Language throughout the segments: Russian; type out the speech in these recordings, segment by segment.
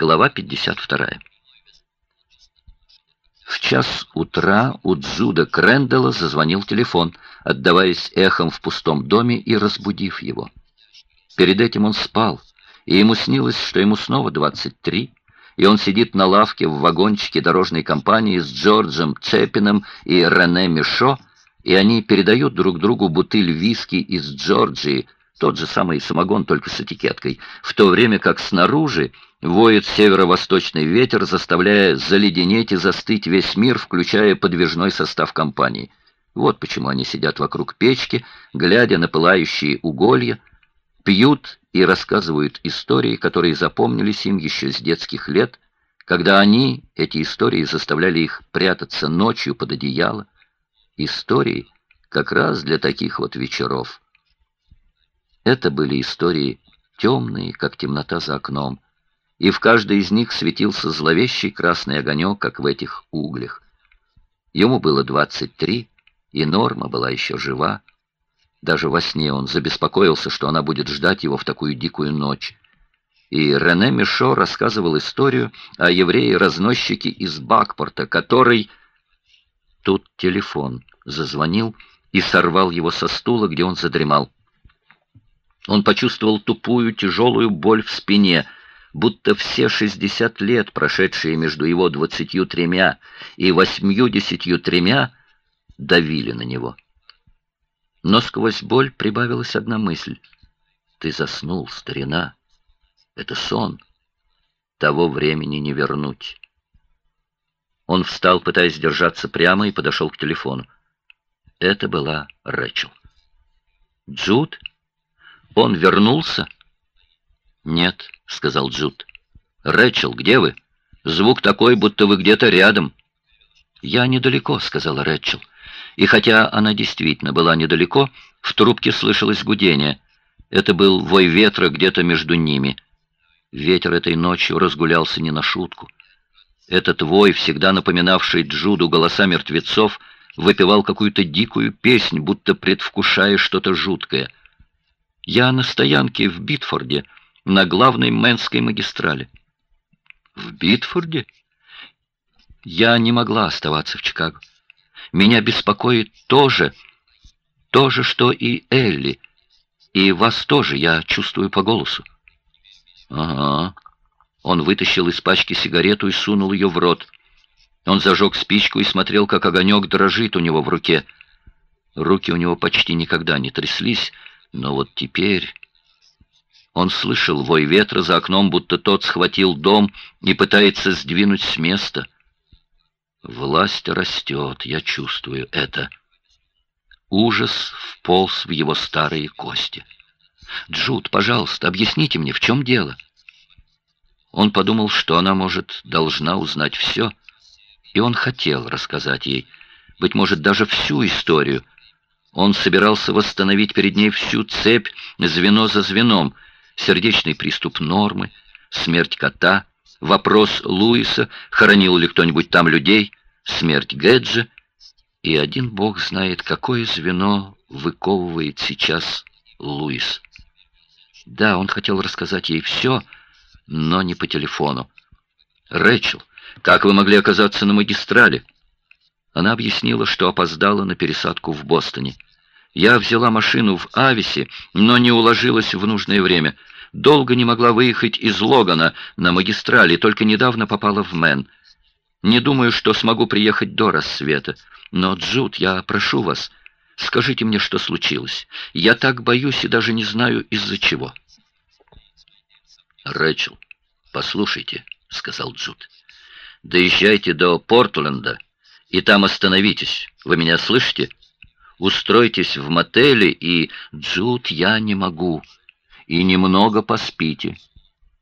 Глава 52. В час утра у Джуда Крэндалла зазвонил телефон, отдаваясь эхом в пустом доме и разбудив его. Перед этим он спал, и ему снилось, что ему снова 23, и он сидит на лавке в вагончике дорожной компании с Джорджем Цепином и Рене Мишо, и они передают друг другу бутыль виски из Джорджии, тот же самый самогон, только с этикеткой, в то время как снаружи воет северо-восточный ветер, заставляя заледенеть и застыть весь мир, включая подвижной состав компании. Вот почему они сидят вокруг печки, глядя на пылающие уголья, пьют и рассказывают истории, которые запомнились им еще с детских лет, когда они, эти истории, заставляли их прятаться ночью под одеяло. Истории как раз для таких вот вечеров. Это были истории темные, как темнота за окном, и в каждой из них светился зловещий красный огонек, как в этих углях. Ему было 23, и Норма была еще жива. Даже во сне он забеспокоился, что она будет ждать его в такую дикую ночь. И Рене Мишо рассказывал историю о еврее-разносчике из Бакпорта, который... Тут телефон зазвонил и сорвал его со стула, где он задремал. Он почувствовал тупую, тяжелую боль в спине, будто все шестьдесят лет, прошедшие между его двадцатью тремя и восьмью-десятью тремя, давили на него. Но сквозь боль прибавилась одна мысль. «Ты заснул, старина. Это сон. Того времени не вернуть». Он встал, пытаясь держаться прямо, и подошел к телефону. Это была Рэчел. «Джуд?» Он вернулся? Нет, сказал Джуд. Рэчел, где вы? Звук такой, будто вы где-то рядом. Я недалеко, сказала Рэчел. И хотя она действительно была недалеко, в трубке слышалось гудение. Это был вой ветра где-то между ними. Ветер этой ночью разгулялся не на шутку. Этот вой, всегда напоминавший Джуду голоса мертвецов, выпевал какую-то дикую песнь, будто предвкушая что-то жуткое — я на стоянке в Битфорде, на главной Мэнской магистрали. В Битфорде? Я не могла оставаться в Чикаго. Меня беспокоит то же, то же, что и Элли. И вас тоже, я чувствую по голосу. Ага. Он вытащил из пачки сигарету и сунул ее в рот. Он зажег спичку и смотрел, как огонек дрожит у него в руке. Руки у него почти никогда не тряслись, но вот теперь... Он слышал вой ветра за окном, будто тот схватил дом и пытается сдвинуть с места. Власть растет, я чувствую это. Ужас вполз в его старые кости. «Джуд, пожалуйста, объясните мне, в чем дело?» Он подумал, что она, может, должна узнать все, и он хотел рассказать ей, быть может, даже всю историю, он собирался восстановить перед ней всю цепь, звено за звеном. Сердечный приступ Нормы, смерть кота, вопрос Луиса, хоронил ли кто-нибудь там людей, смерть Гэджа. И один бог знает, какое звено выковывает сейчас Луис. Да, он хотел рассказать ей все, но не по телефону. «Рэчел, как вы могли оказаться на магистрале?» Она объяснила, что опоздала на пересадку в Бостоне. Я взяла машину в Ависе, но не уложилась в нужное время. Долго не могла выехать из Логана на магистрали, только недавно попала в Мэн. Не думаю, что смогу приехать до рассвета. Но, Джуд, я прошу вас, скажите мне, что случилось. Я так боюсь и даже не знаю, из-за чего. «Рэчел, послушайте», — сказал Джуд. «Доезжайте до Портленда» и там остановитесь. Вы меня слышите? Устройтесь в мотеле и... Джуд, я не могу. И немного поспите.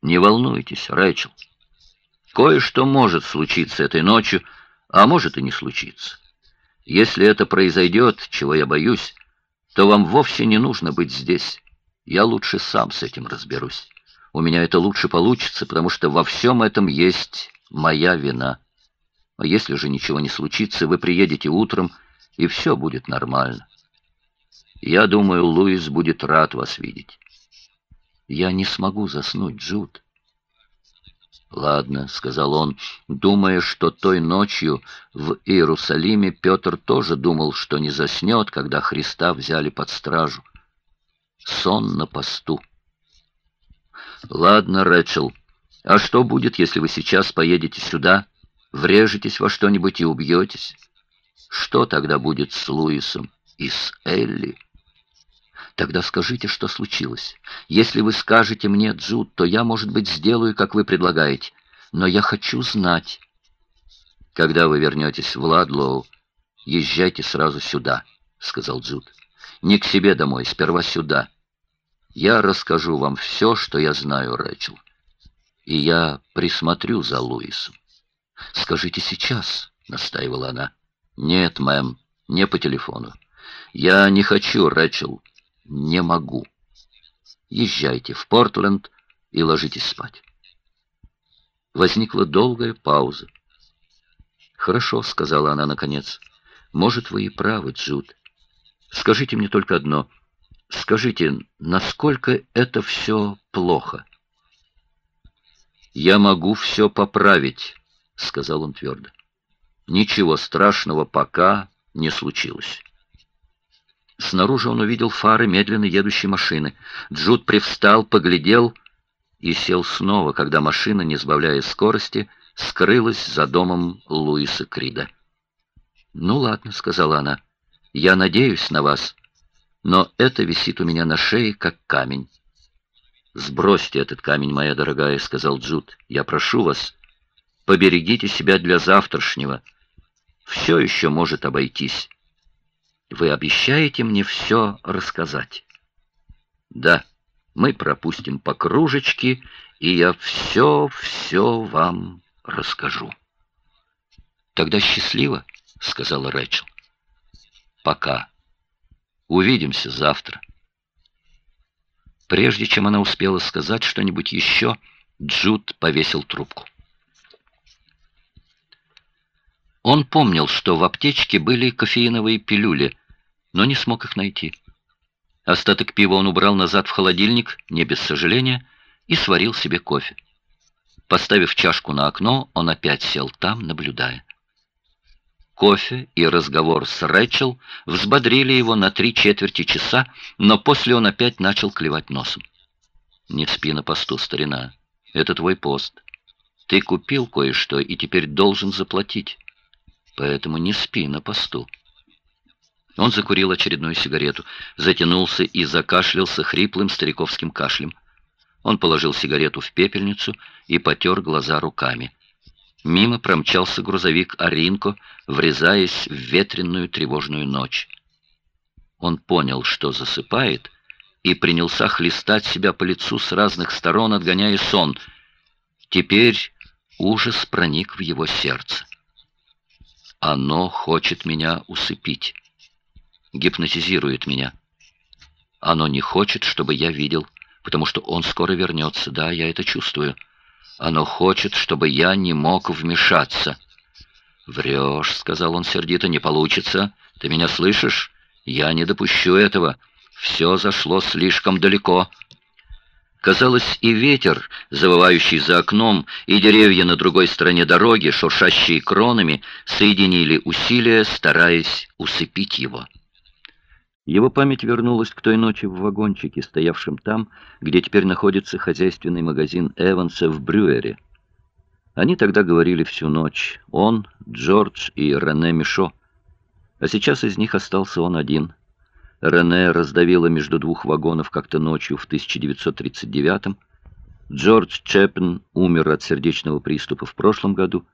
Не волнуйтесь, Рэчел. Кое-что может случиться этой ночью, а может и не случиться. Если это произойдет, чего я боюсь, то вам вовсе не нужно быть здесь. Я лучше сам с этим разберусь. У меня это лучше получится, потому что во всем этом есть моя вина. А если же ничего не случится, вы приедете утром, и все будет нормально. Я думаю, Луис будет рад вас видеть. Я не смогу заснуть, Джуд. «Ладно», — сказал он, думая, что той ночью в Иерусалиме Петр тоже думал, что не заснет, когда Христа взяли под стражу. Сон на посту. «Ладно, Рэчел, а что будет, если вы сейчас поедете сюда, врежетесь во что-нибудь и убьетесь? Что тогда будет с Луисом и с Элли?» Тогда скажите, что случилось. Если вы скажете мне, Джуд, то я, может быть, сделаю, как вы предлагаете. Но я хочу знать. Когда вы вернетесь в Ладлоу, езжайте сразу сюда, — сказал Джуд. Не к себе домой, сперва сюда. Я расскажу вам все, что я знаю, Рэчел. И я присмотрю за Луисом. Скажите сейчас, — настаивала она. Нет, мэм, не по телефону. Я не хочу, Рэчел не могу. Езжайте в Портленд и ложитесь спать. Возникла долгая пауза. «Хорошо», — сказала она наконец. «Может, вы и правы, Джуд. Скажите мне только одно. Скажите, насколько это все плохо?» «Я могу все поправить», — сказал он твердо. «Ничего страшного пока не случилось». Снаружи он увидел фары медленно едущей машины. Джуд привстал, поглядел и сел снова, когда машина, не сбавляя скорости, скрылась за домом Луиса Крида. «Ну ладно», — сказала она, — «я надеюсь на вас, но это висит у меня на шее, как камень». «Сбросьте этот камень, моя дорогая», — сказал Джуд. «Я прошу вас, поберегите себя для завтрашнего. Все еще может обойтись». Вы обещаете мне все рассказать? Да, мы пропустим по кружечке, и я все-все вам расскажу. Тогда счастливо, сказала Рэчел. Пока. Увидимся завтра. Прежде чем она успела сказать что-нибудь еще, Джуд повесил трубку. Он помнил, что в аптечке были кофеиновые пилюли, но не смог их найти. Остаток пива он убрал назад в холодильник, не без сожаления, и сварил себе кофе. Поставив чашку на окно, он опять сел там, наблюдая. Кофе и разговор с Рэчел взбодрили его на три четверти часа, но после он опять начал клевать носом. «Не спи на посту, старина. Это твой пост. Ты купил кое-что и теперь должен заплатить. Поэтому не спи на посту». Он закурил очередную сигарету, затянулся и закашлялся хриплым стариковским кашлем. Он положил сигарету в пепельницу и потер глаза руками. Мимо промчался грузовик Аринко, врезаясь в ветренную тревожную ночь. Он понял, что засыпает, и принялся хлестать себя по лицу с разных сторон, отгоняя сон. Теперь ужас проник в его сердце. «Оно хочет меня усыпить» гипнотизирует меня. Оно не хочет, чтобы я видел, потому что он скоро вернется. Да, я это чувствую. Оно хочет, чтобы я не мог вмешаться. «Врешь», — сказал он сердито, — «не получится. Ты меня слышишь? Я не допущу этого. Все зашло слишком далеко». Казалось, и ветер, завывающий за окном, и деревья на другой стороне дороги, шуршащие кронами, соединили усилия, стараясь усыпить его. Его память вернулась к той ночи в вагончике, стоявшем там, где теперь находится хозяйственный магазин Эванса в Брюэре. Они тогда говорили всю ночь, он, Джордж и Рене Мишо. А сейчас из них остался он один. Рене раздавило между двух вагонов как-то ночью в 1939-м. Джордж Чеппен умер от сердечного приступа в прошлом году.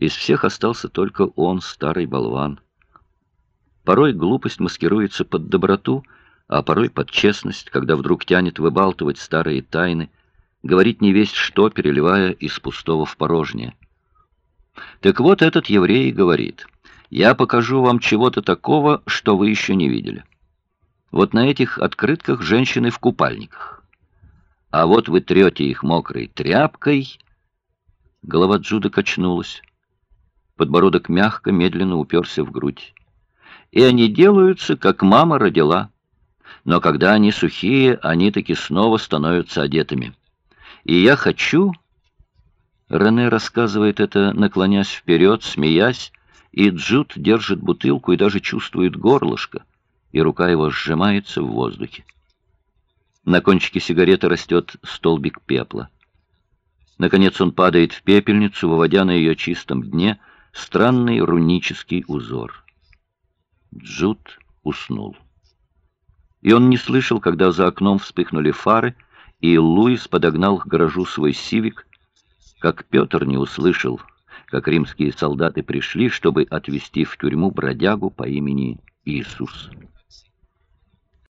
Из всех остался только он, старый болван. Порой глупость маскируется под доброту, а порой под честность, когда вдруг тянет выбалтывать старые тайны, говорить не весть что, переливая из пустого в порожнее. Так вот этот еврей говорит, «Я покажу вам чего-то такого, что вы еще не видели. Вот на этих открытках женщины в купальниках. А вот вы трете их мокрой тряпкой». Голова Джуда качнулась. Подбородок мягко, медленно уперся в грудь и они делаются, как мама родила. Но когда они сухие, они таки снова становятся одетыми. И я хочу... Рене рассказывает это, наклонясь вперед, смеясь, и Джуд держит бутылку и даже чувствует горлышко, и рука его сжимается в воздухе. На кончике сигареты растет столбик пепла. Наконец он падает в пепельницу, выводя на ее чистом дне странный рунический узор. Джуд уснул. И он не слышал, когда за окном вспыхнули фары, и Луис подогнал к гаражу свой сивик, как Петр не услышал, как римские солдаты пришли, чтобы отвезти в тюрьму бродягу по имени Иисус.